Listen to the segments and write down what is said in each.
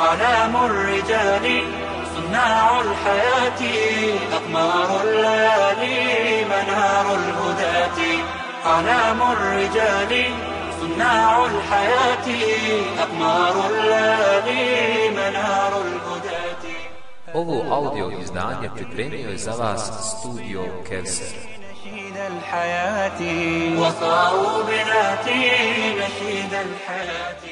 أعلام الرجال صناع الحياة أقمار الليالي منار الهداة. أعلام الرجال صناع الحياة أقمار الليالي منار الهداة. Ovo audio izdanje pripremio je za vas studio Kevser. الحياة. وصاروا بذاتي نشيد الحياة.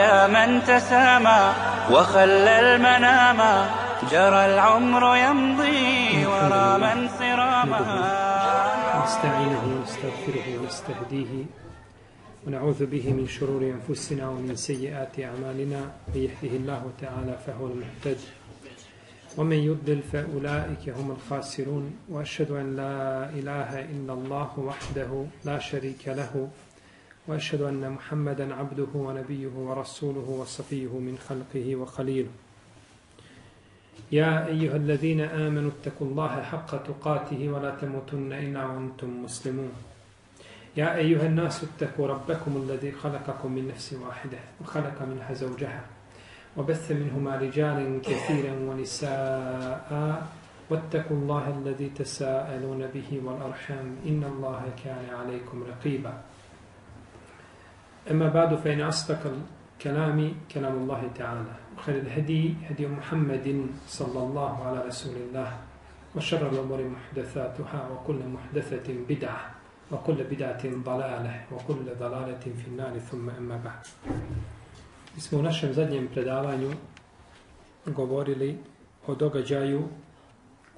يا من تسامى وخلى المنام جرى العمر يمضي ورا من صراما. نستعينه ونستغفره ونستهديه ونعوذ به من شرور أنفسنا ومن سيئات أعمالنا. من يهده الله تعالى فهو المهتد ومن يضلل فأولئك هم الخاسرون وأشهد أن لا إله إلا الله وحده لا شريك له وأشهد أن محمدا عبده ونبيه ورسوله وصفيه من خلقه وخليله. يا أيها الذين آمنوا اتقوا الله حق تقاته ولا تموتن إلا وأنتم مسلمون. يا أيها الناس اتقوا ربكم الذي خلقكم من نفس واحدة وخلق منها زوجها وبث منهما رجالا كثيرا ونساء واتقوا الله الذي تساءلون به والأرحام إن الله كان عليكم رقيبا. أما بعد فإن أصدق الكلام كلام الله تعالى وخير الهدي هدي محمد صلى الله على رسول الله وشر الأمور محدثاتها وكل محدثة بدعة وكل بدعة ضلالة وكل ضلالة في النار ثم أما بعد Mi smo u našem zadnjem predavanju govorili o događaju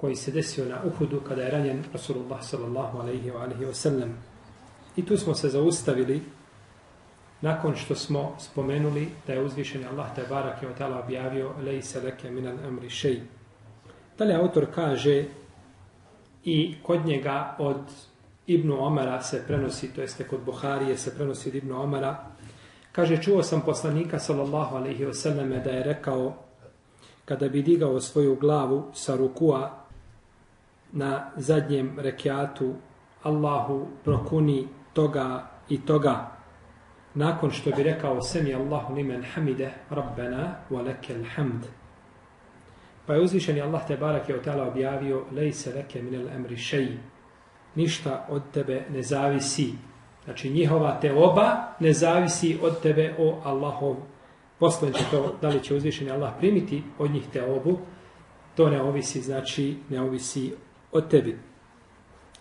koji se desio na Uhudu kada je ranjen Rasulullah sallallahu alaihi wa alaihi wa sallam. I tu smo se zaustavili nakon što smo spomenuli da je uzvišeni Allah te barak je otala objavio lej se leke minan amri šej. Dalje autor kaže i kod njega od Ibnu Omara se prenosi, to jeste kod Buharije se prenosi od Ibnu Omara, kaže čuo sam poslanika sallallahu alaihi wasallam da je rekao kada bi digao svoju glavu sa rukua na zadnjem rekiatu Allahu prokuni toga i toga nakon što bi rekao semi Allahu limen hamide rabbena wa lekel hamd pa je uzvišeni Allah te barak je otala objavio lejse leke minel emri šeji ništa od tebe ne zavisi. Znači njihova te oba ne zavisi od tebe o Allahov poslanče to da li će uzvišeni Allah primiti od njih te obu to ne ovisi znači ne ovisi od tebi.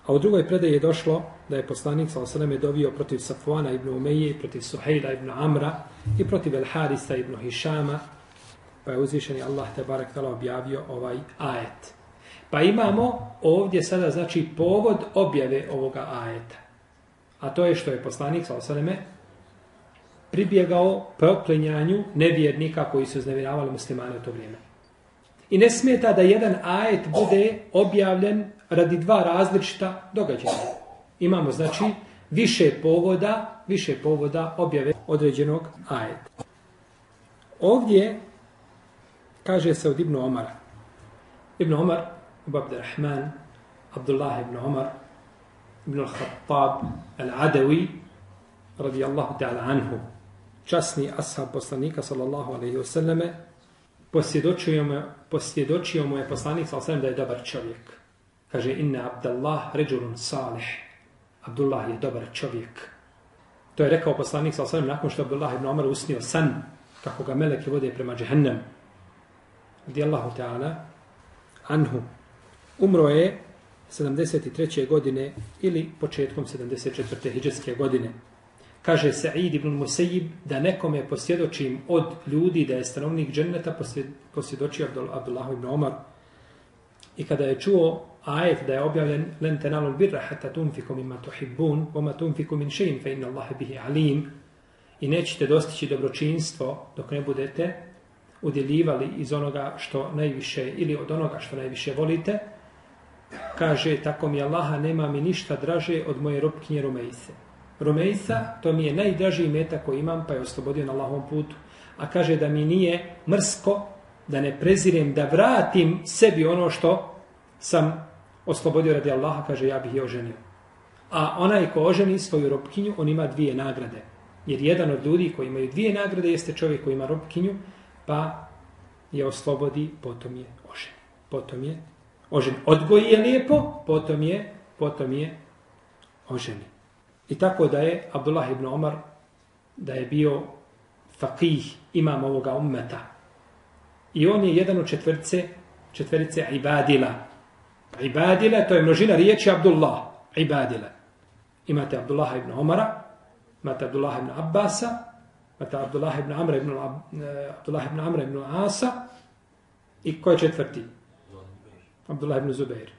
A u drugoj predaji je došlo da je poslanik sa osanem je dovio protiv Safuana ibn Umeje, protiv Suhejla ibn Amra i protiv El Harisa ibn Hišama pa je uzvišeni Allah te barek tala objavio ovaj ajet. Pa imamo ovdje sada znači povod objave ovoga ajeta. A to je što je poslanik sa osaleme pribjegao proklinjanju nevjernika koji su znevjeravali muslimane u to vrijeme. I ne smeta da jedan ajet bude objavljen radi dva različita događaja. Imamo znači više povoda, više povoda objave određenog ajeta. Ovdje kaže se od Ibnu Omara. Ibn Omar Ibn Abdurrahman, Abdullah ibn Omar, ibn al-Khattab, al-Adawi, radijallahu ta'ala anhu, časni ashab poslanika, sallallahu alaihi wasallame, posvjedočio mu, posvjedočio mu je poslanik, sallallahu da je dobar čovjek. Kaže, inna Abdullah ređulun salih. Abdullah je dobar čovjek. To je rekao poslanik, sallallahu nakon što Abdullah ibn Omar usnio san, kako ga meleki vode prema džehennem. Radijallahu ta'ala anhu. Umro je 73. godine ili početkom 74. hijđarske godine. Kaže Sa'id ibn Musayyib da nekome posvjedočim od ljudi da je stanovnik dženneta posvjedočio Abdullah ibn Omar. I kada je čuo ajet da je objavljen len tenalul birra hatta tunfiku mimma tuhibbun wa ma tunfiku min shay'in fa inna Allahe bihi alim i nećete dostići dobročinstvo dok ne budete udjeljivali iz onoga što najviše ili od onoga što najviše volite, kaže, tako mi Allaha nema mi ništa draže od moje robkinje Rumejse. Rumejsa, to mi je najdraži meta koji imam, pa je oslobodio na Allahovom putu. A kaže da mi nije mrsko, da ne prezirem, da vratim sebi ono što sam oslobodio radi Allaha, kaže, ja bih je oženio. A onaj ko oženi svoju robkinju, on ima dvije nagrade. Jer jedan od ljudi koji imaju dvije nagrade jeste čovjek koji ima robkinju, pa je oslobodi, potom je ožen. Potom je ožen. Odgoji je lijepo, potom je, potom je oženi. I tako da je Abdullah ibn Omar, da je bio faqih, imam ovoga ummeta. I on je jedan od četvrce, četverice ibadila. Ibadila, to je množina riječi Abdullah. Ibadila. Imate Abdullah ibn Omara, imate Abdullah ibn Abbasa, imate Abdullah ibn Amra ibn, eh, Abdullah ibn Amra ibn Asa, i ko je četvrti? Abdullah ibn Zubair.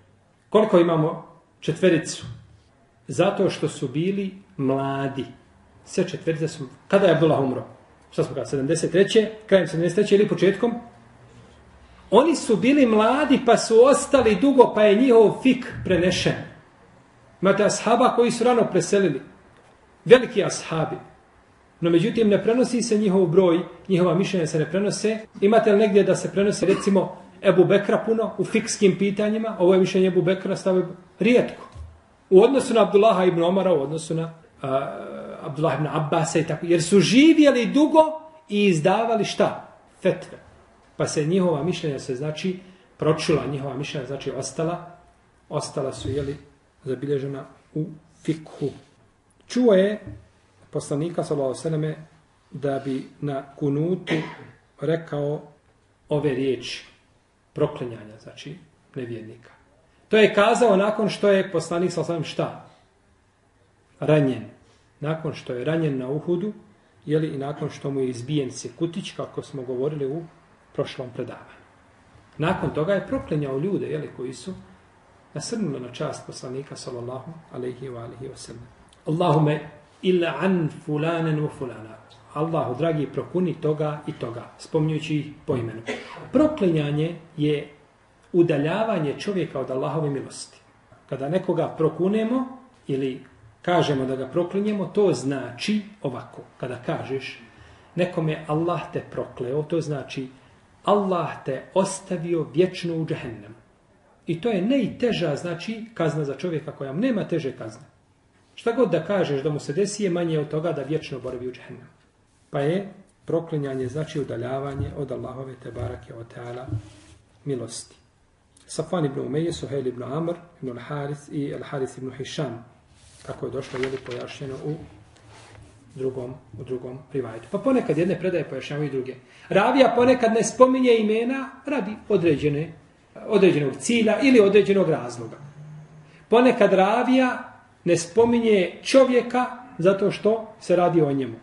Koliko imamo četvericu? Zato što su bili mladi. Sve četverice su... Kada je Abdullah umro? Šta smo kada? 73. Krajem 73. ili početkom? Oni su bili mladi pa su ostali dugo pa je njihov fik prenešen. Imate ashaba koji su rano preselili. Veliki ashabi. No međutim ne prenosi se njihov broj, njihova mišljenja se ne prenose. Imate li negdje da se prenosi recimo Ebu Bekra puno u fikskim pitanjima? Ovo je mišljenje Ebu Bekra stavio rijetko. U odnosu na Abdullaha ibn Omara, u odnosu na uh, Abdullah ibn Abbas i tako. Jer su živjeli dugo i izdavali šta? Fetve. Pa se njihova mišljenja se znači pročula, njihova mišljenja znači ostala, ostala su jeli zabilježena u fikhu. Čuo je poslanika sallallahu alejhi da bi na kunutu rekao ove riječi proklinjanja, znači nevjernika. To je kazao nakon što je poslanik sallallahu šta? Ranjen. Nakon što je ranjen na Uhudu, jeli i nakon što mu je izbijen se kutić, kako smo govorili u prošlom predavanju. Nakon toga je proklenjao ljude, jeli, koji su nasrnuli na čast poslanika, sallallahu alaihi wa alaihi wa sallam. Allahume illa an fulanen u fulana. Allahu, dragi, prokuni toga i toga, spomnjući ih po imenu. Proklinjanje je udaljavanje čovjeka od Allahove milosti. Kada nekoga prokunemo ili kažemo da ga proklinjemo, to znači ovako. Kada kažeš nekome Allah te prokleo, to znači Allah te ostavio vječno u džehennemu. I to je najteža, znači, kazna za čovjeka koja nema teže kazne. Šta god da kažeš da mu se desi je manje od toga da vječno boravi u džehennemu. Pa je proklinjanje, znači udaljavanje od Allahove te barake o teala milosti. Safan ibn Umeje, Suhejl ibn Amr, ibn al-Haris i al-Haris ibn Hisham. Kako je došlo, je li pojašnjeno u drugom, u drugom rivajetu. Pa ponekad jedne predaje pojašnjavaju i druge. Ravija ponekad ne spominje imena radi određene, određenog cilja ili određenog razloga. Ponekad ravija ne spominje čovjeka zato što se radi o njemu.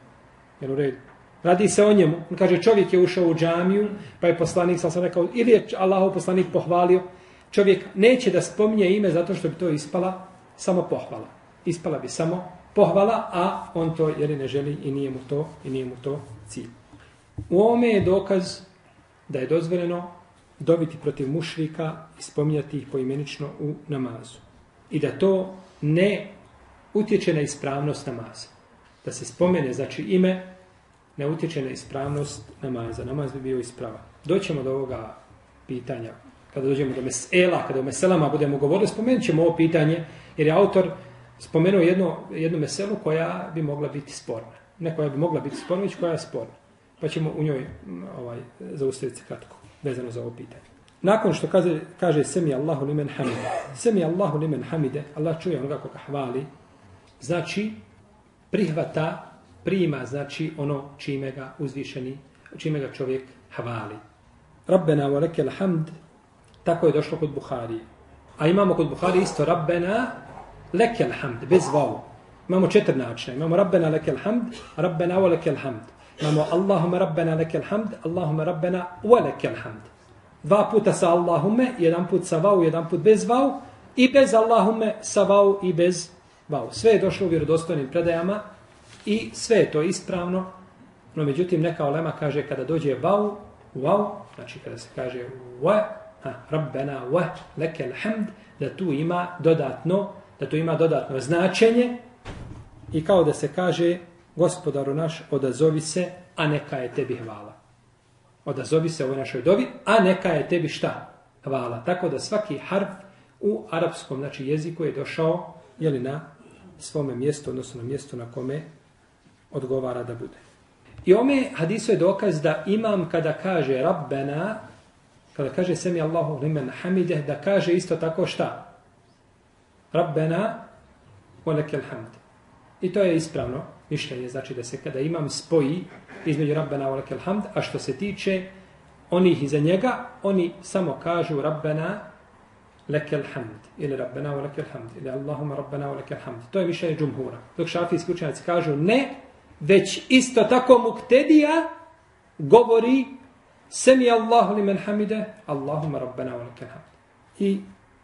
Jel u redu? Radi se o njemu. On kaže čovjek je ušao u džamiju, pa je poslanik, sam sam rekao, ili je Allahov poslanik pohvalio, čovjek neće da spominje ime zato što bi to ispala samo pohvala. Ispala bi samo pohvala, a on to jer ne želi i nije mu to, i nije mu to cilj. U ovome je dokaz da je dozvoljeno dobiti protiv mušrika i spominjati ih poimenično u namazu. I da to ne utječe na ispravnost namaza. Da se spomene, znači ime, ne utječe na ispravnost namaza. Namaz bi bio ispravan. Doćemo do ovoga pitanja, kada dođemo do mesela, kada o meselama budemo govorili, spomenut ćemo ovo pitanje, jer je autor spomenuo jedno, jednu meselu koja bi mogla biti sporna. Ne koja bi mogla biti sporna, već koja je sporna. Pa ćemo u njoj ovaj, zaustaviti se kratko, vezano za ovo pitanje. Nakon što kaže, kaže semi Allahu limen hamide, semi Allahu limen hamide, Allah čuje onoga koga hvali, znači prihvata, prima, znači ono čime ga uzvišeni, čime ga čovjek hvali. Rabbena wa lekel hamd, tako je došlo kod Buhari. A imamo kod Buhari isto Rabbena lekel hamd, bez vavu. Imamo četiri načina. Imamo Rabbena lekel hamd, Rabbena wa lekel hamd. Imamo Allahumma Rabbena lekel hamd, Allahumma Rabbena wa lekel hamd. Dva puta sa Allahume, jedan put sa vavu, jedan put bez vavu, i bez Allahume sa vavu i bez vavu. Sve je došlo u vjerodostojnim predajama i sve je to ispravno, no međutim neka olema kaže kada dođe vavu, Wow, znači kada se kaže wa, ha, rabbena wa, lekel hamd, da tu ima dodatno, da to ima dodatno značenje i kao da se kaže gospodaru naš, odazovi se, a neka je tebi hvala. Odazovi se ovoj našoj dovi, a neka je tebi šta? Hvala. Tako da svaki harf u arapskom znači, jeziku je došao jeli, na svome mjestu, odnosno na mjestu na kome odgovara da bude. I ome hadisu je dokaz da imam kada kaže Rabbena, kada kaže Semi Allahu limen hamideh, da kaže isto tako šta? Rabbena, velekel hamd. I to je ispravno mišljenje, znači da se kada imam spoji između Rabbena, velekel hamd, a što se tiče onih iza njega, oni samo kažu Rabbena, lekel hamd. Ili Rabbena, velekel hamd. Ili Allahuma Rabbena, velekel hamd. To je mišljenje džumhura. Dok šafijski učenjaci kažu ne, već isto tako muktedija govori Semi Allahu li men hamide, Allahuma rabbena wa lakal hamd. I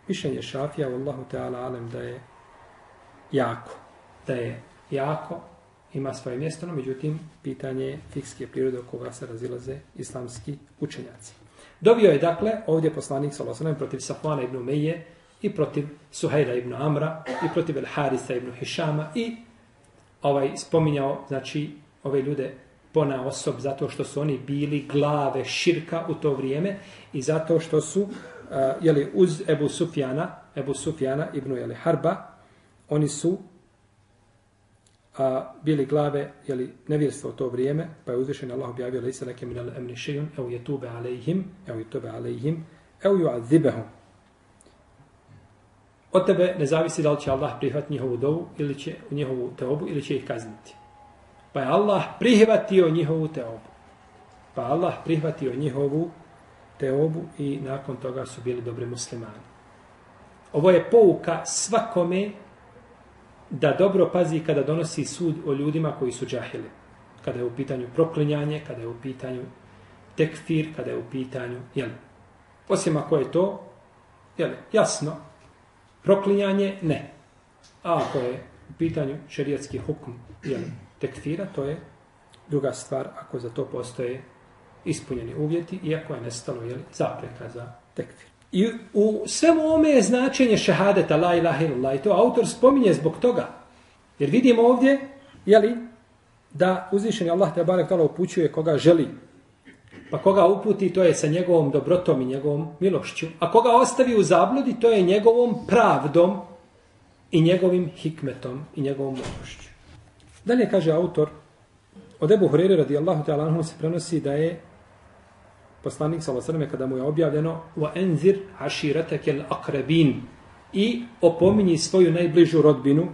mišljenje šafija, Allahu Teala alem, da je jako. Da je jako, ima svoje mjesto, no međutim, pitanje je fikske prirode oko koga se razilaze islamski učenjaci. Dobio je, dakle, ovdje poslanik Salosanem protiv Safvana ibn Umeje i protiv Suhajla ibn Amra i protiv El Harisa ibn Hišama i ovaj spominjao, znači, ove ljude pona osob zato što su oni bili glave širka u to vrijeme i zato što su, Eh, jeli, uz Ebu Sufjana, Ebu Sufjana ibn jeli, Harba, oni su a, bili glave jeli, nevjerstva u to vrijeme, pa je uzvišen Allah objavio lejse leke minal emni šejun, evo je tube alejhim, evo je tube alejhim, evo ju azibehum. Od tebe ne zavisi da li će Allah prihvatiti njihovu dovu ili će u njihovu teobu ili će ih kazniti. Pa je Allah prihvatio njihovu teobu. Pa Allah prihvatio njihovu teobu i nakon toga su bili dobri muslimani. Ovo je pouka svakome da dobro pazi kada donosi sud o ljudima koji su džahili. Kada je u pitanju proklinjanje, kada je u pitanju tekfir, kada je u pitanju, jel? Osim ako je to, jel, jasno, Proklinjanje, ne. A ako je u pitanju šerijatski hukm jel, tekfira, to je druga stvar ako za to postoje ispunjeni uvjeti, iako je nestalo jeli, zapreka za tekfir. I u svemu ome je značenje šehadeta la ilaha illallah i to autor spominje zbog toga. Jer vidimo ovdje, jeli, da uzvišeni Allah te barek tala upućuje koga želi Pa koga uputi, to je sa njegovom dobrotom i njegovom milošću. A koga ostavi u zabludi, to je njegovom pravdom i njegovim hikmetom i njegovom milošću. Dalje kaže autor, od Ebu Hurere radijallahu ta'ala anhu se prenosi da je poslanik s.a.v. kada mu je objavljeno wa عَشِرَتَكَ الْأَقْرَبِينَ i opominji svoju najbližu rodbinu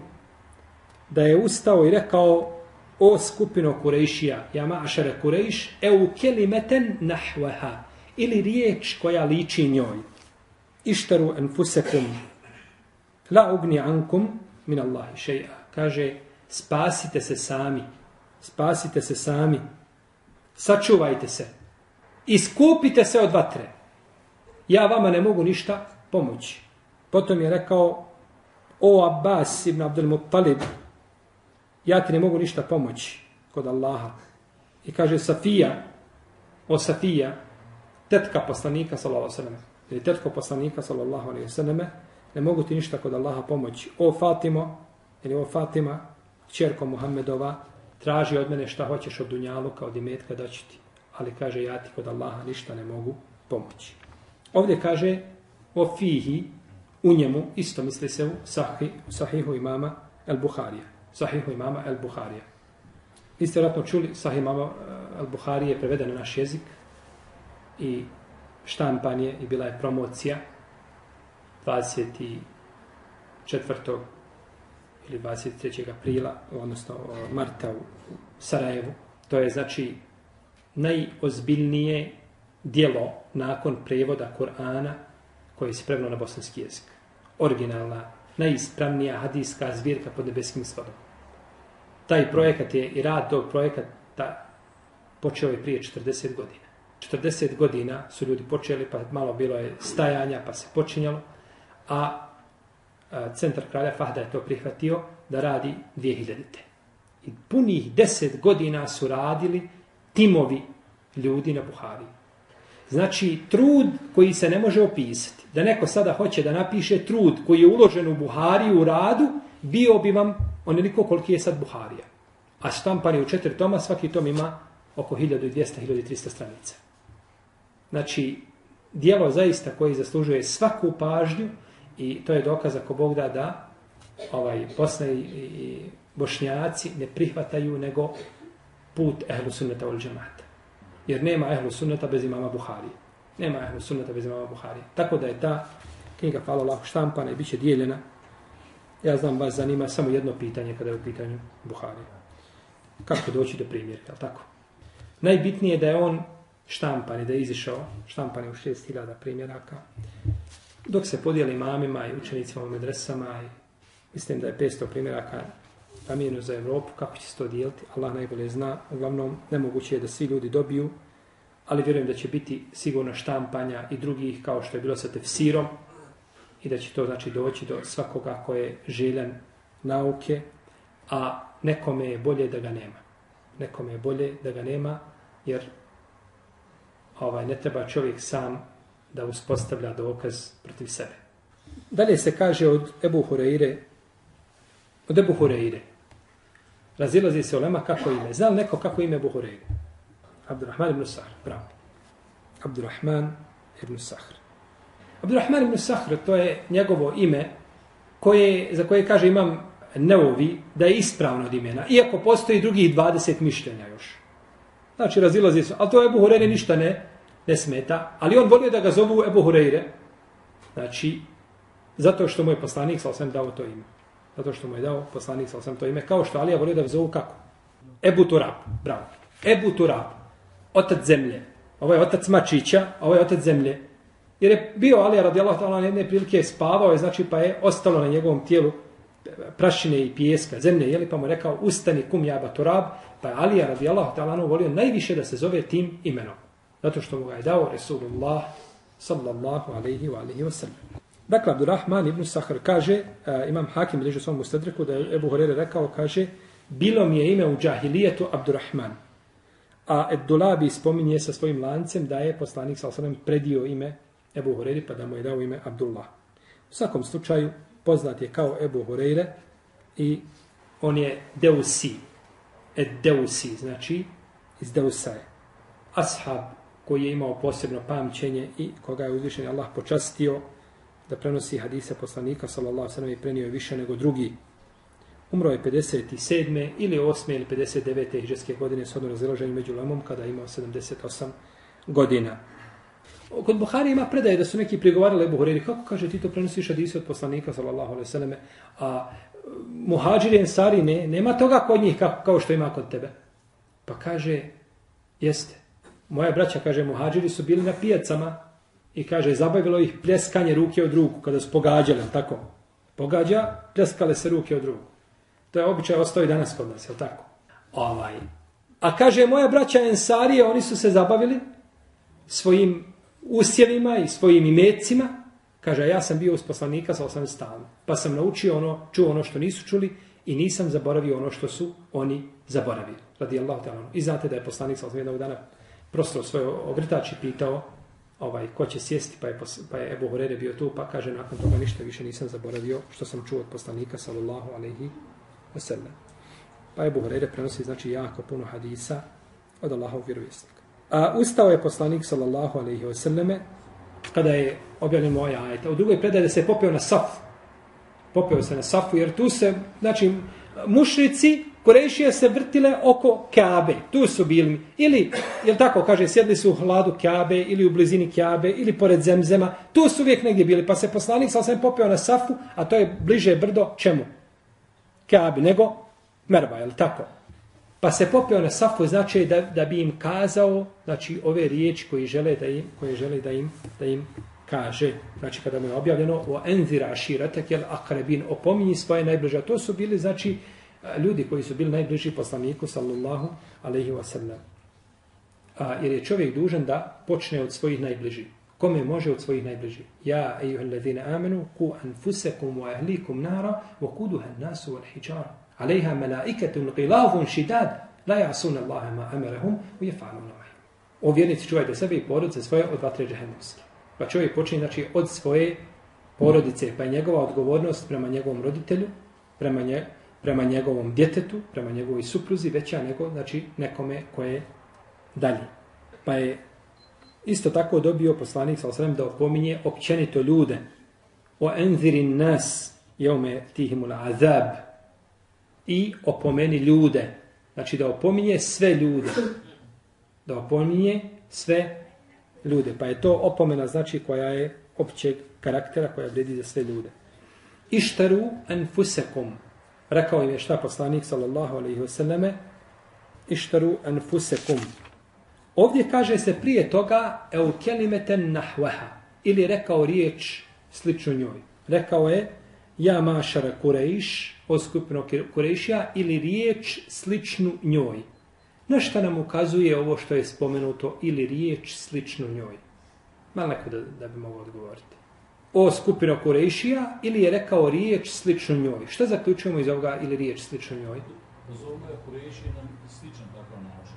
da je ustao i rekao o skupino Kurejšija, ja mašere Kurejš, e u kelimeten nahveha, ili riječ koja liči njoj. Ištaru enfusekum, la ugni ankum min Allahi šeja. Kaže, spasite se sami, spasite se sami, sačuvajte se, iskupite se od vatre. Ja vama ne mogu ništa pomoći. Potom je rekao, o Abbas ibn Abdul Muttalib, ja ti ne mogu ništa pomoći kod Allaha. I kaže Safija, o Safija, tetka poslanika, sallallahu alaihi sallam, ili tetko poslanika, sallallahu alaihi sallam, ne mogu ti ništa kod Allaha pomoći. O Fatimo, ili o Fatima, čerko Muhammedova, traži od mene šta hoćeš od Dunjaluka, od imetka da ću ti. Ali kaže, ja ti kod Allaha ništa ne mogu pomoći. Ovdje kaže, o Fihi, u njemu, isto misli se u sahih, sahihu imama El Buharija sahihu imama El Buharija. Vi ste vratno čuli, sahih imama eh, El Buharije je preveden na naš jezik i štampan je i bila je promocija 24. ili 23. aprila, odnosno eh, marta u Sarajevu. To je znači najozbiljnije dijelo nakon prevoda Kur'ana koje se prevelo na bosanski jezik. Originalna najispravnija hadijska zbirka pod nebeskim svodom. Taj projekat je i rad tog projekata počeo je prije 40 godina. 40 godina su ljudi počeli, pa malo bilo je stajanja, pa se počinjalo, a centar kralja Fahda je to prihvatio da radi 2000. I punih 10 godina su radili timovi ljudi na Buhari. Znači, trud koji se ne može opisati. Da neko sada hoće da napiše trud koji je uložen u Buhariju u radu, bio bi vam onoliko koliki je sad Buharija. A štampan je u četiri toma, svaki tom ima oko 1200-1300 stranica. Znači, dijelo zaista koji zaslužuje svaku pažnju i to je dokaz ako Bog da da ovaj, Bosna i, i Bošnjaci ne prihvataju nego put ehlu sunneta ul džemata. Jer nema ehlu sunneta bez imama Buharije. Nema ehlu sunneta bez imama Buharije. Tako da je ta knjiga, hvala Allah, štampana i bit će dijeljena. Ja znam, vas zanima samo jedno pitanje kada je u pitanju Buharije. Kako doći do primjerka, tako? Najbitnije je da je on štampan i da je izišao štampan je u 6000 primjeraka. Dok se podijeli mamima i učenicima u medresama i mislim da je 500 primjeraka namijeno za Evropu, kako će se to dijeliti, Allah najbolje zna. Uglavnom, nemoguće je da svi ljudi dobiju, ali vjerujem da će biti sigurno štampanja i drugih, kao što je bilo sa tefsirom, i da će to znači doći do svakoga ko je željan nauke, a nekome je bolje da ga nema. Nekome je bolje da ga nema, jer ovaj ne treba čovjek sam da uspostavlja dokaz protiv sebe. Dalje se kaže od Ebu Hureire, od Ebu Hureire, razilazi se olema kako ime. Zna li neko kako ime Ebu Abdurrahman ibn Sahr, bravo. Abdurrahman ibn Sahr. Abdurrahman ibn Sahr, to je njegovo ime koje, za koje kaže imam neovi da je ispravno od imena, iako postoji drugih 20 mišljenja još. Znači, razilazi se. Ali to Ebu Hureyre ništa ne, ne smeta. Ali on volio da ga zovu Ebu Hureyre. Znači, zato što mu je poslanik sa osam dao to ime. Zato što mu je dao poslanik sa osam to ime. Kao što Alija volio da zovu kako? Ebu Turab. Bravo. Ebu Turab. Otac zemlje. Ovo je otac Mačića, a ovo je otac zemlje. Jer je bio Alija radijallahu ta'ala na jedne prilike spavao je, znači pa je ostalo na njegovom tijelu prašine i pijeska zemlje, jeli, pa mu rekao ustani kum jaba turab, pa je Alija radijallahu ta'ala volio najviše da se zove tim imenom. Zato što mu ga je dao Resulullah sallallahu alaihi wa alaihi wa sallam. Dakle, Abdurrahman ibn Sahar kaže, uh, imam hakim bliže svom ustedreku, da je Ebu Horere rekao, kaže, bilo mi je ime u džahilijetu Abdurrahman. A Eddulabi spominje sa svojim lancem da je poslanik sa osanem predio ime Ebu Horeire, pa da mu je dao ime Abdullah. U svakom slučaju, poznat je kao Ebu Horeire i on je Deusi. Ed Deusi, znači iz Deusaje. Ashab koji je imao posebno pamćenje i koga je uzvišen Allah počastio da prenosi hadise poslanika sallallahu sallam i prenio je više nego drugi. Umro je 57. ili 8. ili 59. hiđarske godine s odnom razilaženju među lemom kada je imao 78 godina. Kod Buhari ima predaje da su neki prigovarali Ebu Hureyri, kako kaže ti to prenosiš hadise od poslanika, sallallahu alaihi sallam, a e, muhađiri ensari, ne, nema toga kod njih kao, kao što ima kod tebe. Pa kaže, jeste. Moja braća, kaže, muhađiri su bili na pijacama i kaže, zabavilo ih pljeskanje ruke od ruku kada su pogađali, tako? Pogađa, pljeskale se ruke od ruku. To je običaj, ostao i danas kod nas, je tako? Ovaj. A kaže, moja braća ensarije, oni su se zabavili svojim usjevima i svojim imecima, kaže, ja sam bio uz poslanika sa osam stanu, pa sam naučio ono, čuo ono što nisu čuli i nisam zaboravio ono što su oni zaboravili. Radi Allah ta'ala. I znate da je poslanik sa osam jednog dana prostro svoje ogrtač i pitao ovaj, ko će sjesti, pa je, pa je Ebu Horere bio tu, pa kaže, nakon toga ništa više nisam zaboravio što sam čuo od poslanika, sallallahu alaihi wasallam. Pa Ebu Horere prenosi, znači, jako puno hadisa od Allahov vjerovjesnika. A ustao je poslanik sallallahu alejhi ve selleme kada je objavljen moja ajet. U drugoj predaje da se popeo na saf. Popeo se na safu jer tu se znači mušrici Kurešije se vrtile oko Kabe. Tu su bili. Ili, jel tako kaže, sjedli su u hladu Kabe ili u blizini Kabe ili pored Zemzema. Tu su uvijek negdje bili. Pa se poslanik sa osam popeo na Safu, a to je bliže brdo čemu? Kabe, nego Merba, jel tako? Pa se popeo na safu znači da, da bi im kazao znači ove riječi koji žele da im koje žele da im da im kaže znači kada mu je objavljeno o enzira shiratak jel aqrabin opominji svoje najbliže to su bili znači ljudi koji su bili najbliži poslaniku sallallahu alaihi wasallam. A, jer je čovjek dužan da počne od svojih najbližih. Kome može od svojih najbližih? Ja, ejuhel ladhine amenu, ku anfusekum wa ahlikum nara, wa kuduha nasu wal hijara. Aleyha melaiketun gilavun šidad, la jasun Allahe ma amaruhum u jefanu namaj. O vjernici čuvajte sebe i porodice svoje od vatre džahennemske. Pa čovjek počne znači, od svoje porodice, pa je njegova odgovornost prema njegovom roditelju, prema nje, prema njegovom djetetu, prema njegovoj supruzi, veća nego znači, nekome koje je dalje. Pa je isto tako dobio poslanik sa osrem da opominje općenito ljude o enzirin nas jeume tihimul azab i opomeni ljude. Znači da opominje sve ljude. Da opominje sve ljude. Pa je to opomena znači koja je općeg karaktera koja vredi za sve ljude. Ištaru anfusekum. Rekao im je šta poslanik sallallahu alaihi wasallame. Ištaru anfusekum. Ovdje kaže se prije toga eu kelimeten nahvaha. Ili rekao riječ sličnu njoj. Rekao je ja mašara kurejš, o skupino kurejšija, ili riječ sličnu njoj. Na šta nam ukazuje ovo što je spomenuto ili riječ sličnu njoj? Malo neko da, da bi mogao odgovoriti. O skupino kurejšija ili je rekao riječ sličnu njoj? Što zaključujemo iz ovoga ili riječ sličnu njoj? Ovoga je kurejšija nam sličan takav način.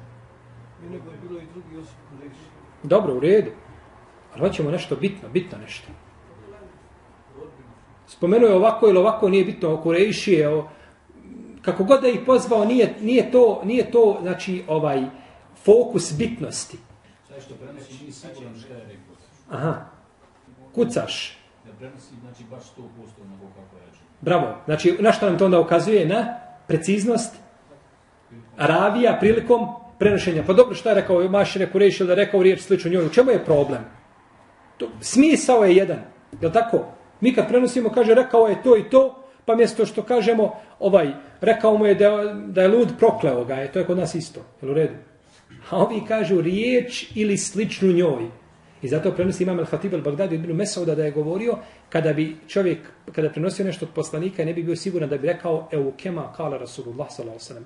I nego je bilo i drugi osip kurejšija. Dobro, u redu. Ali hoćemo nešto bitno, bitno nešto. Spomenuo je ovako ili ovako, nije bitno o Kurejšije, o, kako god da ih pozvao, nije, nije, to, nije to, znači, ovaj, fokus bitnosti. Sve što prenosi nije siguran šta je rekao. Aha. Kucaš. Ne prenosi, znači, baš 100% onako kako reče. Bravo. Znači, na što nam to onda ukazuje? Na preciznost ravija prilikom prenošenja. Pa dobro, šta je rekao Mašine Kurejši ili da je rekao riječ sličnu njoj? U čemu je problem? To, smisao je jedan. Je tako? Mi kad prenosimo, kaže, rekao je to i to, pa mjesto što kažemo, ovaj, rekao mu je da, da je lud prokleo ga, je, to je kod nas isto, je u redu? A ovi kažu riječ ili sličnu njoj. I zato prenosi imam al-Hatib al-Baghdadi ibn Mesauda da je govorio, kada bi čovjek, kada prenosio nešto od poslanika, ne bi bio siguran da bi rekao, eu kema kala Rasulullah s.a.v.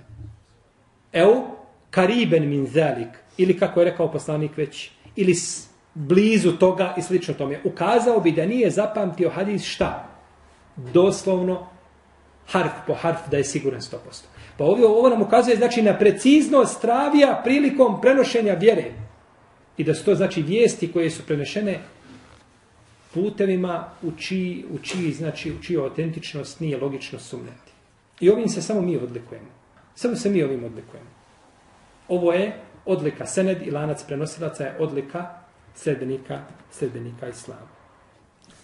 Eu kariben min zalik, ili kako je rekao poslanik već, ili blizu toga i slično tome. Ukazao bi da nije zapamtio hadis šta? Doslovno harf po harf da je siguran 100%. Pa ovdje ovo nam ukazuje znači na preciznost travija prilikom prenošenja vjere. I da su to znači vijesti koje su prenešene putevima u čiji, u čiji, znači, u čiju autentičnost nije logično sumnjati. I ovim se samo mi odlikujemo. Samo se mi ovim odlikujemo. Ovo je odlika sened i lanac prenosilaca je odlika sredbenika, sredbenika islama.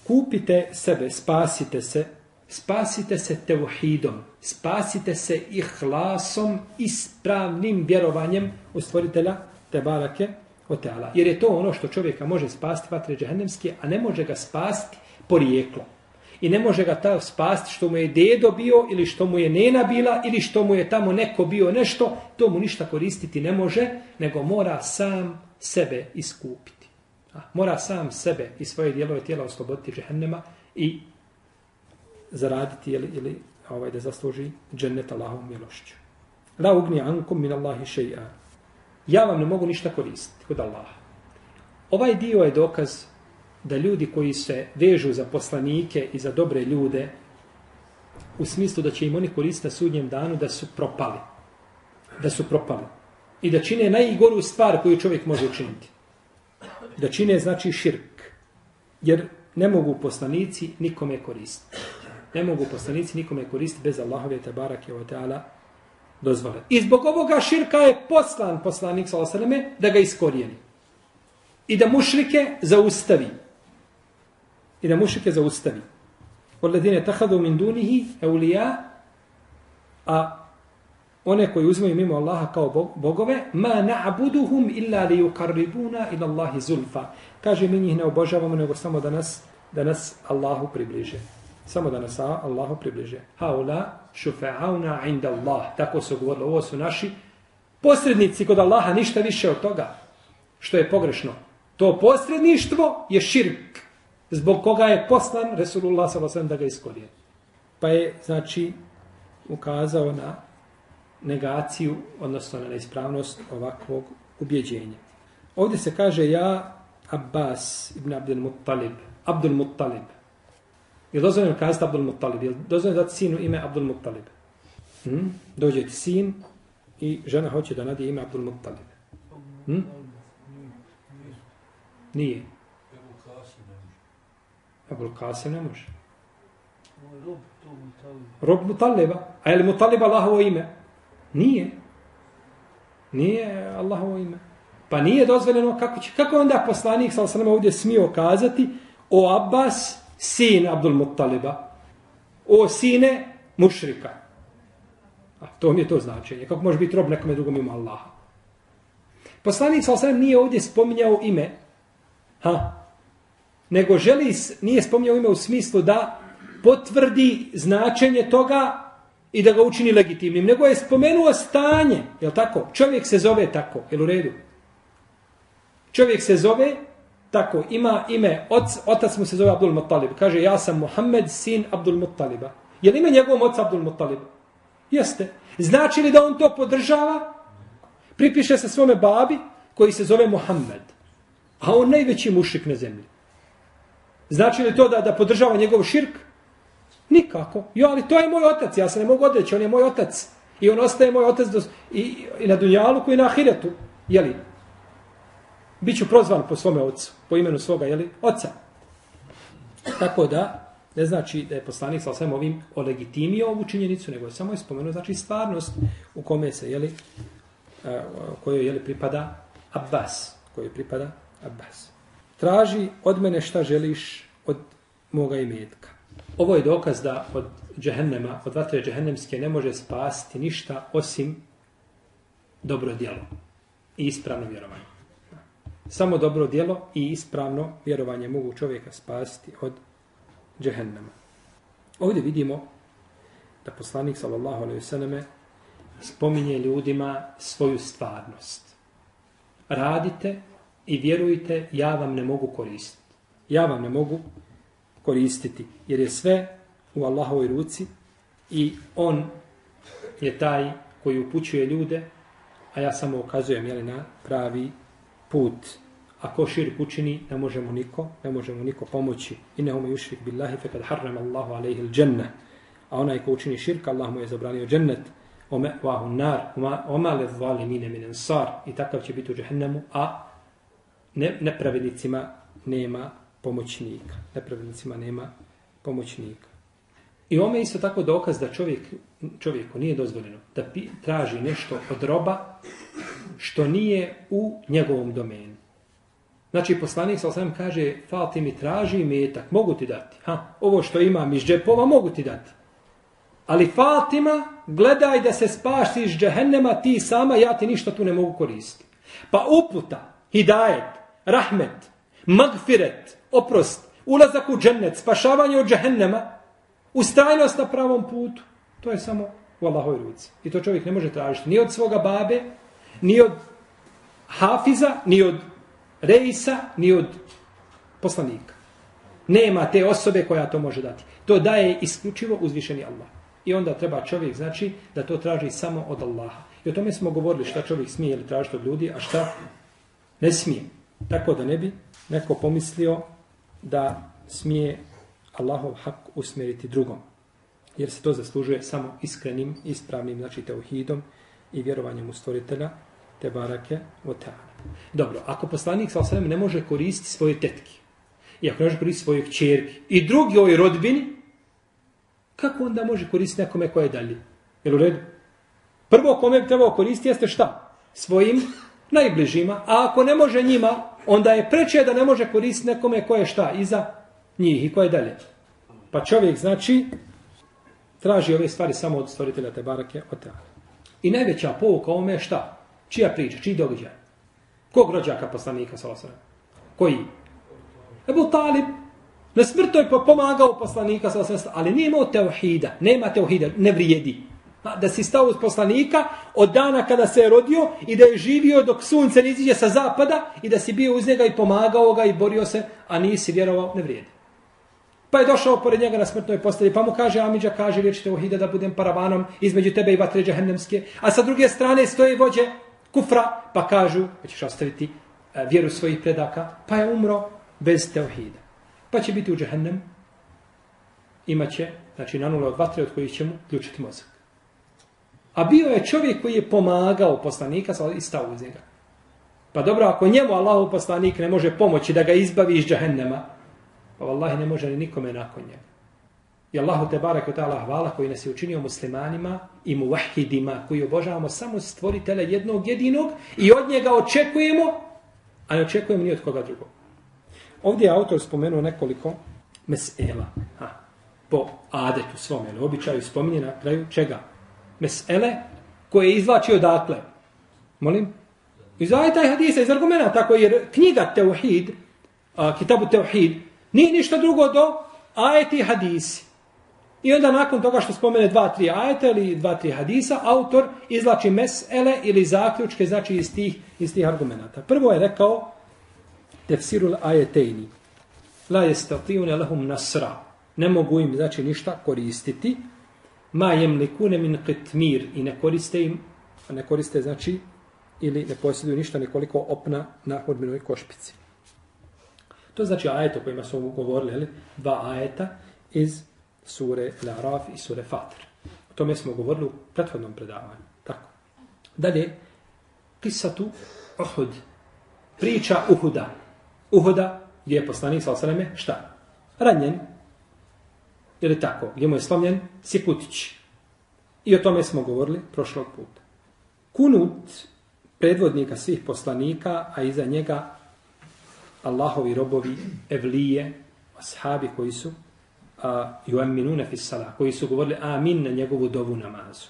Kupite sebe, spasite se, spasite se tevhidom, spasite se ihlasom, ispravnim vjerovanjem u stvoritelja Tebarake o Jer je to ono što čovjeka može spasti vatre džehennemske, a ne može ga spasti porijeklo. I ne može ga ta spasti što mu je dedo bio ili što mu je nena bila ili što mu je tamo neko bio nešto, to mu ništa koristiti ne može, nego mora sam sebe iskupiti. A, mora sam sebe i svoje dijelove tijela osloboditi džehennema i zaraditi ili, ili ovaj, da zasluži džennet Allahom milošću. La ugni ankum min Allahi še'a. Ja vam ne mogu ništa koristiti kod Allaha. Ovaj dio je dokaz da ljudi koji se vežu za poslanike i za dobre ljude u smislu da će im oni koristiti na sudnjem danu da su propali. Da su propali. I da čine najgoru stvar koju čovjek može učiniti da čine znači širk. Jer ne mogu poslanici nikome koristiti. Ne mogu poslanici nikome koristiti bez Allahove te barake ta'ala dozvole. I zbog ovoga širka je poslan poslanik sa da ga iskorijeni. I da mušrike zaustavi. I da mušrike zaustavi. Oledine tahadu min dunihi eulija a one koji uzimaju mimo Allaha kao bogove, ma na'buduhum illa li yuqarribuna ila Allahi zulfa. Kaže, mi njih ne obožavamo, nego samo da nas, da nas Allahu približe. Samo da nas Allahu približe. Haula šufa'auna inda Allah. Tako su govorili, ovo su naši posrednici kod Allaha, ništa više od toga. Što je pogrešno. To posredništvo je širk. Zbog koga je poslan Resulullah s.a.v. da ga iskorije. Pa je, znači, ukazao na negaciju, odnosno na neispravnost ovakvog ubjeđenja. Ovdje se kaže ja Abbas ibn Abdul Muttalib. Abdul Muttalib. Je dozvoljeno kazati Abdul Muttalib? Je dozvoljeno dati sinu ime Abdul Muttalib? Hm? Dođe ti sin i žena hoće da nadije ime Abdul Muttalib. Hm? Nije. Abul Kasim ne može. Rob, to. Rob Mutaliba. A je li Mutalib Allahovo ime? Nije. Nije Allahovo ime. Pa nije dozvoljeno kako će, kako onda poslanik sa osanama ovdje smio kazati o Abbas, sin Abdul Muttaliba, o sine mušrika. A to mi je to značenje. Kako može biti rob nekome drugom ima Allaha. Poslanik sa osanama nije ovdje spominjao ime, ha, nego želi, nije spominjao ime u smislu da potvrdi značenje toga i da ga učini legitimnim, nego je spomenuo stanje, je tako? Čovjek se zove tako, je u redu? Čovjek se zove tako, ima ime, oc, otac mu se zove Abdul Muttalib. Kaže, ja sam Muhammed, sin Abdul Muttaliba. Je li ime njegovom oca Abdul Muttalib? Jeste. Znači li da on to podržava? Pripiše se svome babi koji se zove Muhammed. A on najveći mušik na zemlji. Znači li to da, da podržava njegov širk? Nikako. Jo, ali to je moj otac, ja se ne mogu odreći, on je moj otac. I on ostaje moj otac do, i, i na Dunjalu i na Ahiretu. Jeli? Biću prozvan po svome ocu, po imenu svoga, jeli? Oca. Tako da, ne znači da je poslanik sa svem ovim olegitimio ovu činjenicu, nego je samo je spomenuo, znači stvarnost u kome se, jeli, kojoj, jeli, pripada Abbas, kojoj pripada Abbas. Traži od mene šta želiš od moga imetka. Ovo je dokaz da od džehennema, od vatre džehennemske ne može spasti ništa osim dobro djelo i ispravno vjerovanje. Samo dobro djelo i ispravno vjerovanje mogu čovjeka spasiti od džehennema. Ovdje vidimo da poslanik sallallahu alejhi ve selleme spominje ljudima svoju stvarnost. Radite i vjerujte, ja vam ne mogu koristiti. Ja vam ne mogu koristiti, jer je sve u Allahovoj ruci i on je taj koji upućuje ljude, a ja samo ukazujem jeli, na pravi put. Ako širk učini, ne možemo niko, ne možemo niko pomoći. Innehu me yushrik billahi fekad harrama Allahu alaihi l'đenne. A onaj ko učini širk, Allah mu je zabranio džennet. Ome vahu nar, oma le zalimine min ansar. I takav će biti u džehennemu, a ne, nepravednicima nema pomoćnika. Nepravednicima nema pomoćnika. I ome isto tako dokaz da čovjek, čovjeku nije dozvoljeno da pi, traži nešto od roba što nije u njegovom domenu. Znači, poslanik sa osam kaže, fal ti mi traži metak, mogu ti dati. Ha, ovo što imam iz džepova, mogu ti dati. Ali Fatima, gledaj da se spaši iz džehennema, ti sama, ja ti ništa tu ne mogu koristiti. Pa uputa, hidajet, rahmet, magfiret, oprost, ulazak u džennet, spašavanje od džehennema, Ustajnost na pravom putu, to je samo u Allahoj ruci. I to čovjek ne može tražiti ni od svoga babe, ni od hafiza, ni od reisa, ni od poslanika. Nema te osobe koja to može dati. To daje isključivo uzvišeni Allah. I onda treba čovjek, znači, da to traži samo od Allaha. I o tome smo govorili šta čovjek smije ili tražiti od ljudi, a šta ne smije. Tako da ne bi neko pomislio da smije Allahov hak usmjeriti drugom. Jer se to zaslužuje samo iskrenim, ispravnim, znači teuhidom i vjerovanjem u stvoritelja, te barake o ta'ala. Dobro, ako poslanik sa osvijem ne može koristiti svoje tetke, i ako ne može koristiti svoje čerke, i drugi ovoj rodbini, kako onda može koristiti nekome koje je dalje? Jel u redu? Prvo kome bi trebao koristiti jeste šta? Svojim najbližima. A ako ne može njima, onda je preče da ne može koristiti nekome koje je šta? Iza njih i koje dalje. Pa čovjek znači traži ove stvari samo od stvoritelja te barake od teala. I najveća pouka ovome je šta? Čija priča? Čiji događaj? Kog rođaka poslanika sa? Koji? Ebu Talib. Na smrto je pomagao poslanika sa ali nije imao teuhida. Nema teuhida, ne vrijedi. Pa da si stao uz poslanika od dana kada se je rodio i da je živio dok sunce ne iziđe sa zapada i da si bio uz njega i pomagao ga i borio se, a nisi vjerovao, ne vrijedi. Pa je došao pored njega na smrtnoj postelji, pa mu kaže Amidža, kaže riječ teuhida da budem paravanom između tebe i vatre džahennemske. A sa druge strane stoje vođe kufra, pa kažu, pa ćeš ostaviti e, vjeru svojih predaka, pa je umro bez teuhida. Pa će biti u džahennem, imaće, znači na nule od vatre od kojih će mu ključiti mozak. A bio je čovjek koji je pomagao poslanika i stao uz njega. Pa dobro, ako njemu Allahu poslanik ne može pomoći da ga izbavi iz džahennema, pa vallahi ne može ni nikome nakon njega. I Allahu te barek ta'ala hvala koji nas je učinio muslimanima i muvahidima koji obožavamo samo stvoritele jednog jedinog i od njega očekujemo, a ne očekujemo ni od koga drugog. Ovdje je autor spomenuo nekoliko mesela. Ha. Po adetu svom, ili običaju spominje na kraju čega? Mesele koje izvlači odakle. Molim? Iz ajeta i hadisa, iz argumenta, tako jer knjiga Teuhid, a, kitabu Teuhid, nije ništa drugo do ajeti i hadisi. I onda nakon toga što spomene dva, tri ajeta ili dva, tri hadisa, autor izlači mesele ili zaključke, znači iz tih, iz tih argumenta. Prvo je rekao tefsirul ajetejni. La jestatijune lahum nasra. Ne mogu im, znači, ništa koristiti. Ma jem likune min qitmir. I ne koriste im, ne koriste, znači, ili ne posjeduju ništa nekoliko opna na hodbinoj košpici. To znači ajeta o kojima smo govorili, ali, dva ajeta iz sure Al-Araf i sure Fatir. O tome smo govorili u prethodnom predavanju. Tako. Dalje, kisatu Uhud. Priča Uhuda. Uhuda, gdje je poslanik sa osaleme, šta? Ranjen. Ili tako, gdje mu je slomljen Siputić. I o tome smo govorili prošlog puta. Kunut predvodnika svih poslanika, a iza njega Allahovi robovi, evlije, ashabi koji su a, juamminune fis sala, koji su govorili amin na njegovu dovu namazu.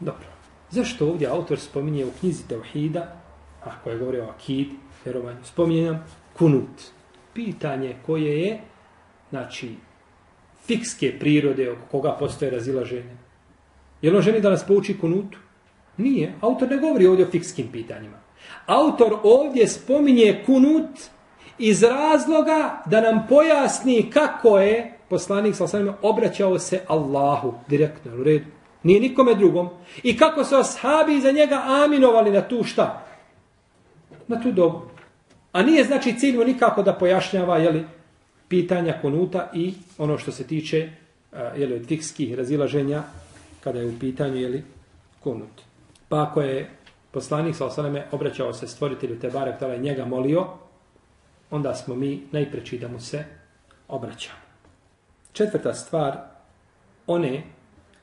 Dobro. Zašto ovdje autor spominje u knjizi Teuhida, a koje govori o akid, vjerovanju, spominje nam kunut. Pitanje koje je, znači, fikske prirode oko koga postoje razilaženje. Je li on želi da nas pouči kunutu? Nije. Autor ne govori ovdje o fikskim pitanjima. Autor ovdje spominje kunut iz razloga da nam pojasni kako je poslanik sa osvrame obraćao se Allahu direktno u redu. Nije nikome drugom. I kako su ashabi za njega aminovali na tu šta? Na tu dobu. A nije znači cilj nikako da pojašnjava jeli, pitanja konuta i ono što se tiče jeli, od fikskih razilaženja kada je u pitanju jeli, konut. Pa ako je poslanik sa osvrame obraćao se stvoritelju Tebare, kada je njega molio, onda smo mi najpreći da mu se obraćamo. Četvrta stvar, one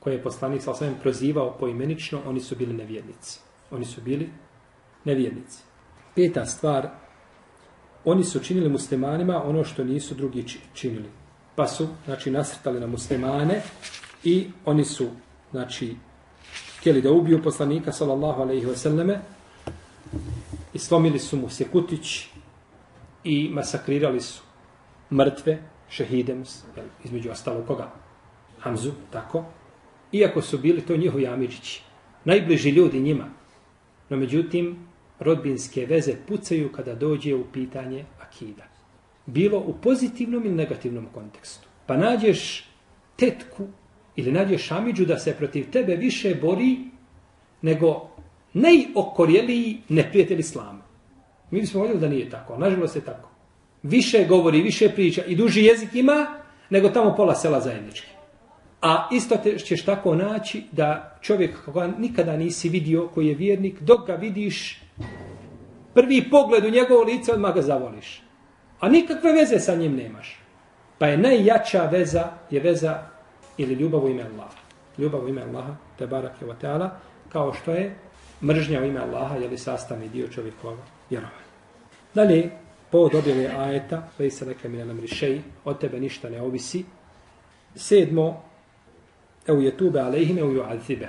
koje je poslanik sa osvijem prozivao poimenično, oni su bili nevjernici. Oni su bili nevjernici. Peta stvar, oni su činili muslimanima ono što nisu drugi činili. Pa su, znači, nasrtali na muslimane i oni su, znači, htjeli da ubiju poslanika, sallallahu alaihi wasallame, i slomili su mu sekutić i masakrirali su mrtve, šehidem, između ostalo koga? Hamzu, tako. Iako su bili to njihovi amidžići, najbliži ljudi njima. No međutim, rodbinske veze pucaju kada dođe u pitanje akida. Bilo u pozitivnom ili negativnom kontekstu. Pa nađeš tetku ili nađeš amidžu da se protiv tebe više bori nego najokorjeliji neprijatelj islama. Mi bismo voljeli da nije tako, nažalost je tako više govori, više priča i duži jezik ima, nego tamo pola sela zajednički. A isto te ćeš tako naći da čovjek koga nikada nisi vidio, koji je vjernik, dok ga vidiš, prvi pogled u njegovo lice, odmah ga zavoliš. A nikakve veze sa njim nemaš. Pa je najjača veza, je veza ili ljubav u ime Allaha. Ljubav u ime Allaha, te barak je kao što je mržnja u ime Allaha, je li sastavni dio čovjekova vjerovanja. Dalje, povod objave ajeta, lej se leke mi nam rišej, od tebe ništa ne ovisi. Sedmo, evo je tube alejhime u ju'adzibe.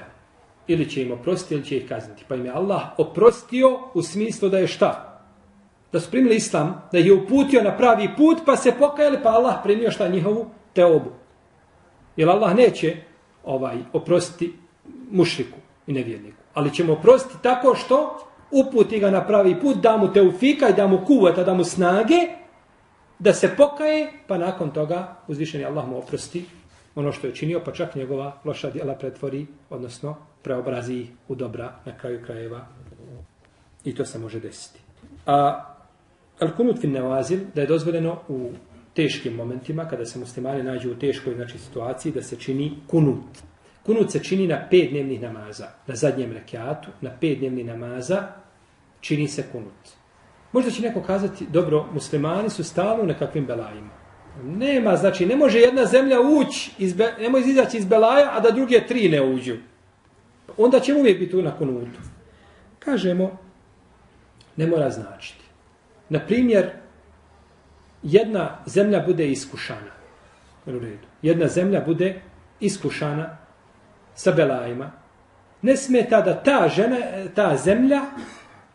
Ili će im oprostiti, ili će ih kazniti. Pa im je Allah oprostio u smislu da je šta? Da su primili islam, da je uputio na pravi put, pa se pokajali, pa Allah primio šta njihovu teobu. Jer Allah neće ovaj oprostiti mušriku i nevjerniku. Ali ćemo oprostiti tako što uputi ga na pravi put, da mu teufika i da mu kuvata, da mu snage, da se pokaje, pa nakon toga uzvišeni Allah mu oprosti ono što je činio, pa čak njegova loša djela pretvori, odnosno preobrazi u dobra na kraju krajeva. I to se može desiti. A Al-Kunut fin Nevazil, da je dozvoljeno u teškim momentima, kada se muslimani nađu u teškoj znači, situaciji, da se čini kunut. Kunut se čini na pet dnevnih namaza. Na zadnjem rekiatu, na pet dnevnih namaza, čini se kunut. Možda će neko kazati, dobro, muslimani su stalno u nekakvim belajima. Nema, znači, ne može jedna zemlja ući, iz ne može izaći iz belaja, a da druge tri ne uđu. Onda će uvijek biti tu na kunutu. Kažemo, ne mora značiti. Na primjer, jedna zemlja bude iskušana. U redu. Jedna zemlja bude iskušana sa belajima. Ne smeta da ta žena, ta zemlja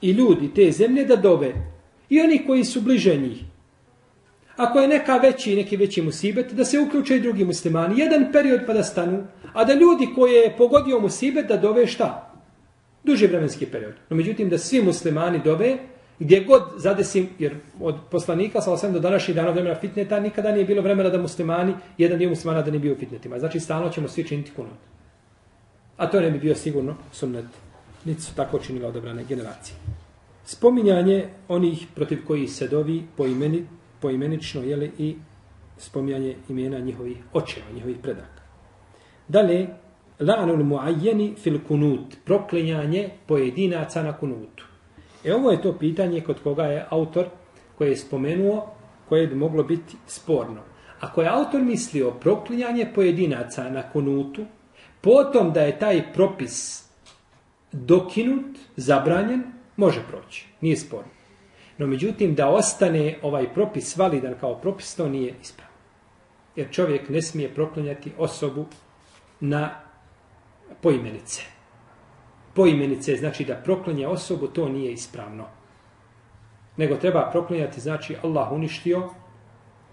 i ljudi te zemlje da dove. I oni koji su bliže njih. Ako je neka veći, neki veći musibet, da se uključe i drugi muslimani. Jedan period pa da stanu. A da ljudi koje je pogodio musibet da dove šta? Duži vremenski period. No međutim da svi muslimani dove gdje god zadesim, jer od poslanika sa osam do današnjih dana vremena fitneta nikada nije bilo vremena da muslimani, jedan dio muslimana da nije bio u fitnetima. Znači stalno ćemo svi činiti kunut. A to ne bi bio sigurno sunnet. Niti su tako činile odabrane generacije. Spominjanje onih protiv kojih se dovi po, imeni, po imenično, jeli, i spominjanje imena njihovih očeva, njihovih predaka. Dalje, la'nul mu'ajjeni fil kunut, proklinjanje pojedinaca na kunutu. E ovo je to pitanje kod koga je autor koji je spomenuo, koje bi moglo biti sporno. Ako je autor mislio proklinjanje pojedinaca na kunutu, potom da je taj propis dokinut, zabranjen, može proći. Nije sporno. No međutim, da ostane ovaj propis validan kao propis, to nije ispravno. Jer čovjek ne smije proklinjati osobu na poimenice poimenice, znači da proklinje osobu, to nije ispravno. Nego treba proklinjati, znači Allah uništio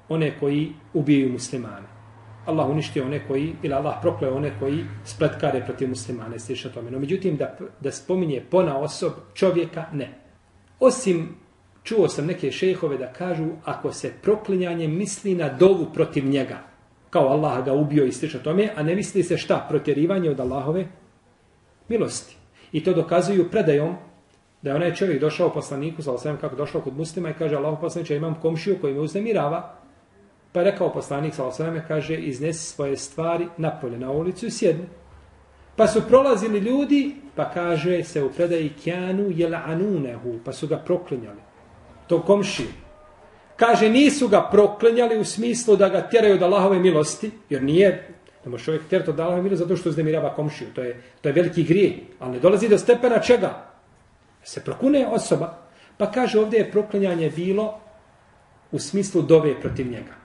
one koji ubijaju muslimane. Allah uništio one koji, ili Allah prokleo one koji spletkare protiv muslimane, sliša tome. No, međutim, da, da spominje pona osob čovjeka, ne. Osim, čuo sam neke šejhove da kažu, ako se proklinjanje misli na dovu protiv njega, kao Allah ga ubio i sliša tome, a ne misli se šta, protjerivanje od Allahove milosti. I to dokazuju predajom da je onaj čovjek došao poslaniku, sa osvijem kako došao kod muslima i kaže Allah poslaniče, imam komšiju koji me uznemirava. Pa je rekao poslanik, sa osvijem, kaže, iznesi svoje stvari napolje na ulicu i sjedni. Pa su prolazili ljudi, pa kaže se u predaji kjanu jel'anunehu, pa su ga proklinjali. To komšiju. Kaže, nisu ga proklinjali u smislu da ga tjeraju od Allahove milosti, jer nije Ne može čovjek tjerati od Allahove milosti zato što uznemirava komšiju. To je, to je veliki grije. Ali ne dolazi do stepena čega? Se prokune osoba. Pa kaže ovdje je proklinjanje bilo u smislu dove protiv njega.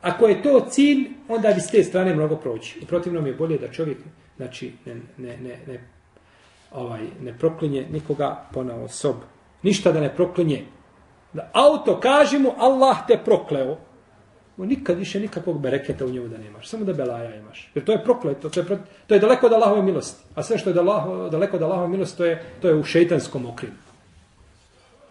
Ako je to cilj, onda bi s te strane mnogo proći. U protivnom je bolje da čovjek znači, ne, ne, ne, ne, ovaj, ne proklinje nikoga pona osob. Ništa da ne proklinje. Da auto kaže mu Allah te prokleo Mu nikad više nikakvog bereketa u njemu da nemaš. Samo da belaja imaš. Jer to je prokleto. To je, to je daleko od Allahove milosti. A sve što je daleko, daleko od Allahove milosti, to je, to je u šeitanskom okrinu.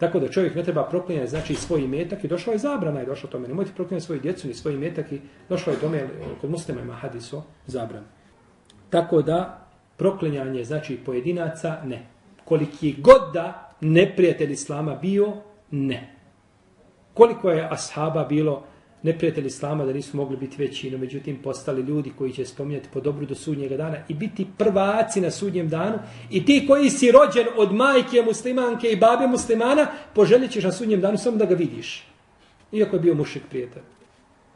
Tako da čovjek ne treba proklinjati znači svoj imetak i došla je zabrana i došlo tome. Nemojte proklinjati svoju djecu ni svoj imetak i došla je tome kod muslima ima hadiso zabran. Tako da proklinjanje znači pojedinaca ne. Koliki god da neprijatelj Islama bio, ne. Koliko je ashaba bilo neprijatelji Islama da nisu mogli biti veći, no međutim postali ljudi koji će spominjati po dobru do sudnjega dana i biti prvaci na sudnjem danu i ti koji si rođen od majke muslimanke i babe muslimana, poželit ćeš na sudnjem danu samo da ga vidiš. Iako je bio mušik prijatelj.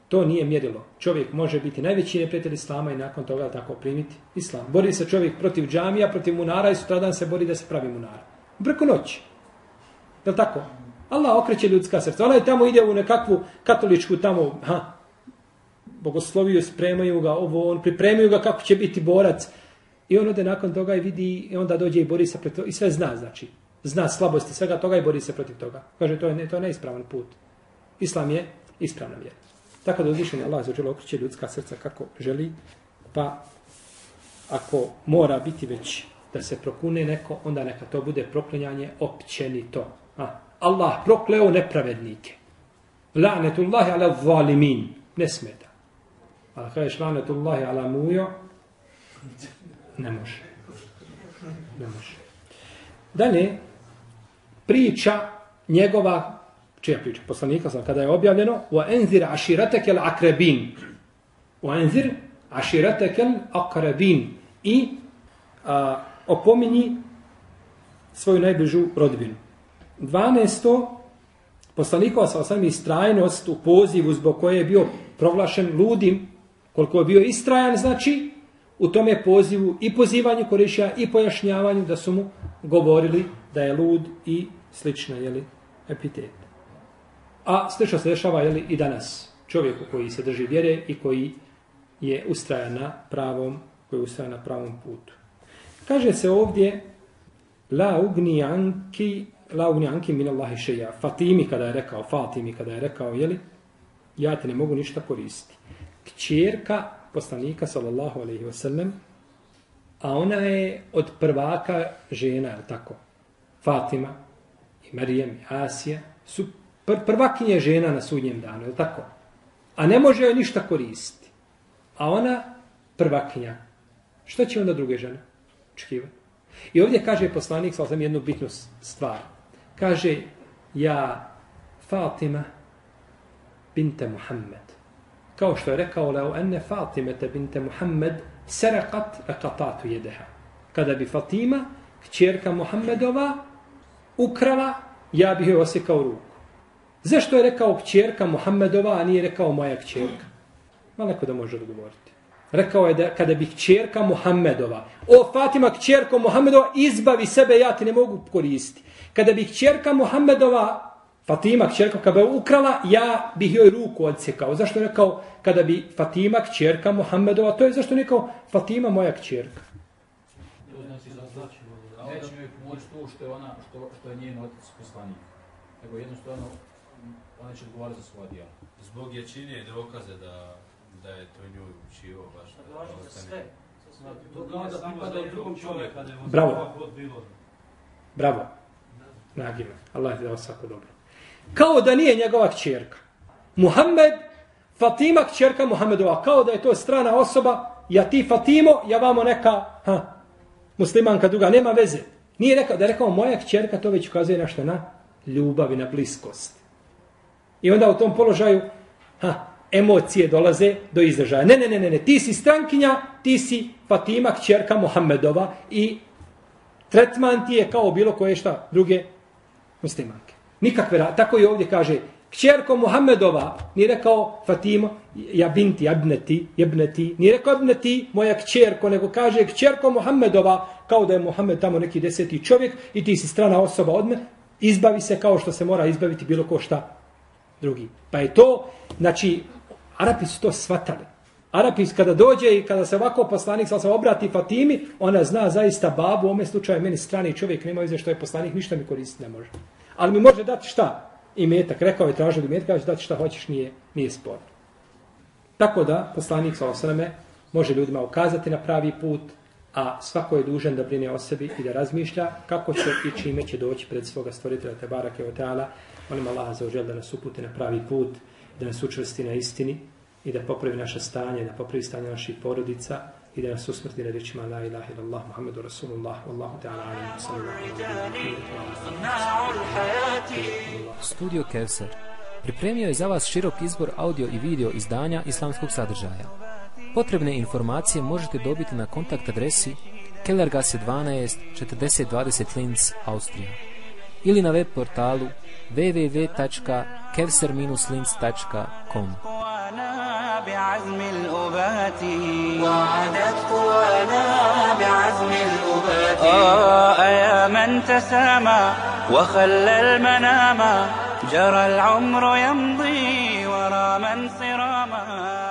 To nije mjerilo. Čovjek može biti najveći neprijatelj Islama i nakon toga tako primiti Islam. Bori se čovjek protiv džamija, protiv munara i sutradan se bori da se pravi munara. Brko noći. Je tako? Allah okreće ljudska srca. Ona je tamo ide u nekakvu katoličku tamo, ha, bogosloviju, spremaju ga, ovo, on pripremaju ga kako će biti borac. I on ode nakon toga i vidi, i onda dođe i bori se protiv, i sve zna, znači. Zna slabosti svega toga i bori se protiv toga. Kaže, to je, ne, to je neispravan put. Islam je ispravna vjera. Tako da uzvišen je Allah zaođelo okreće ljudska srca kako želi, pa ako mora biti već da se prokune neko, onda neka to bude proklinjanje općenito. A, Allah prokleo nepravednike. La'netullahi ala zalimin. Ne smeta. Ali kada la'netullahi ala mujo, ne može. Ne može. Dalje, priča njegova, čija priča, poslanika sam, kada je objavljeno, wa enzir aširateke akrebin. Wa enzir aširateke akrebin. I a, opominji svoju najbližu rodbinu. 12. Poslanikova sa osam istrajnost u pozivu zbog koje je bio proglašen ludim, koliko je bio istrajan, znači, u tome pozivu i pozivanju Korišija i pojašnjavanju da su mu govorili da je lud i slično, jeli, epitet. A slično se dešava, jeli, i danas čovjeku koji se drži vjere i koji je ustrajan na pravom, koji je ustrajan na pravom putu. Kaže se ovdje la ugni anki la ugni anki min Allahi šeja. Fatimi kada je rekao, Fatimi kada je rekao, jeli, ja te ne mogu ništa koristiti. Kćerka poslanika, sallallahu alaihi wasallam, a ona je od prvaka žena, je tako? Fatima i Marijem i Asija su pr prvakinje žena na sudnjem danu, je tako? A ne može joj ništa koristiti. A ona prvakinja. Što će onda druge žene? Očekivati. I ovdje kaže poslanik, sallallahu jednu bitnu stvar. Kaže, ja Fatima binte Muhammed. Kao što je rekao, leo ene Fatimete binte Muhammed serakat akatatu jedeha. Kada bi Fatima, kćerka Muhammedova, ukrala, ja bih joj osjekao ruku. Zašto je rekao kćerka Muhammedova, a nije rekao moja kćerka? Malo neko da može odgovoriti. Rekao je da kada bi kćerka Muhammedova, o Fatima kćerko Muhammedova, izbavi sebe, ja ti ne mogu koristiti. Kada bi kćerka Muhammedova, Fatima kćerka, kada bi ukrala, ja bih joj ruku odsjekao. Zašto je rekao kada bi Fatima kćerka Muhammedova, to je zašto je rekao Fatima moja kćerka. Neće mi pomoći to što je ona, što, što je njen otac poslanik. Nego jednostavno, ona će odgovarati za svoja djela. Zbog jačine i dokaze da, da je to njoj učio baš. Važi za sve. To da pripada i drugom čovjeku. Bravo. Bravo. Nagime. Allah je dao svako dobro. Kao da nije njegova kćerka. Muhammed, Fatima kćerka Muhammedova. Kao da je to strana osoba. Ja ti Fatimo, ja vamo neka ha, muslimanka druga. Nema veze. Nije rekao, da je rekao moja kćerka, to već ukazuje na što? Na ljubav i na bliskost. I onda u tom položaju, ha, emocije dolaze do izražaja. Ne, ne, ne, ne, ne, ti si strankinja, ti si Fatima, kćerka Muhammedova i tretman ti je kao bilo koje šta druge muslimanke. Nikakve, tako i ovdje kaže, kćerko Muhammedova, nije rekao Fatima, ja binti, abneti, jebneti, nije rekao abneti, moja kćerko, nego kaže kćerko Muhammedova, kao da je Muhammed tamo neki deseti čovjek i ti si strana osoba od me, izbavi se kao što se mora izbaviti bilo ko šta drugi. Pa je to, znači, Arapi su to shvatali. Arapi kada dođe i kada se ovako poslanik sa se obrati Fatimi, ona zna zaista babu, u ovome slučaju meni strani čovjek nema veze što je poslanik, ništa mi koristiti ne može. Ali mi može dati šta? I metak, rekao je tražio metak, kaže dati šta hoćeš, nije, nije spor. Tako da, poslanik sa osaname može ljudima ukazati na pravi put, a svako je dužan da brine o sebi i da razmišlja kako će i čime će doći pred svoga stvoritelja Tebara Oteala. Molim Allah za ožel da nas upute na pravi put, da nas učvrsti na istini i da popravi naše stanje, da popravi stanje naših porodica i da nas usmrti na rečima La ilaha illallah Muhammedu Rasulullah. Wallahu ta'ala alim Studio Kevser pripremio je za vas širok izbor audio i video izdanja islamskog sadržaja. Potrebne informacije možete dobiti na kontakt adresi Kellergasse 12 4020 Linz, Austrija ili na web portalu www.kevser-linz.com بعزم الأبات. وعدت قوانا بعزم الأبات. آه يا من تسامى وخلى المنام. جرى العمر يمضي ورا من صراما.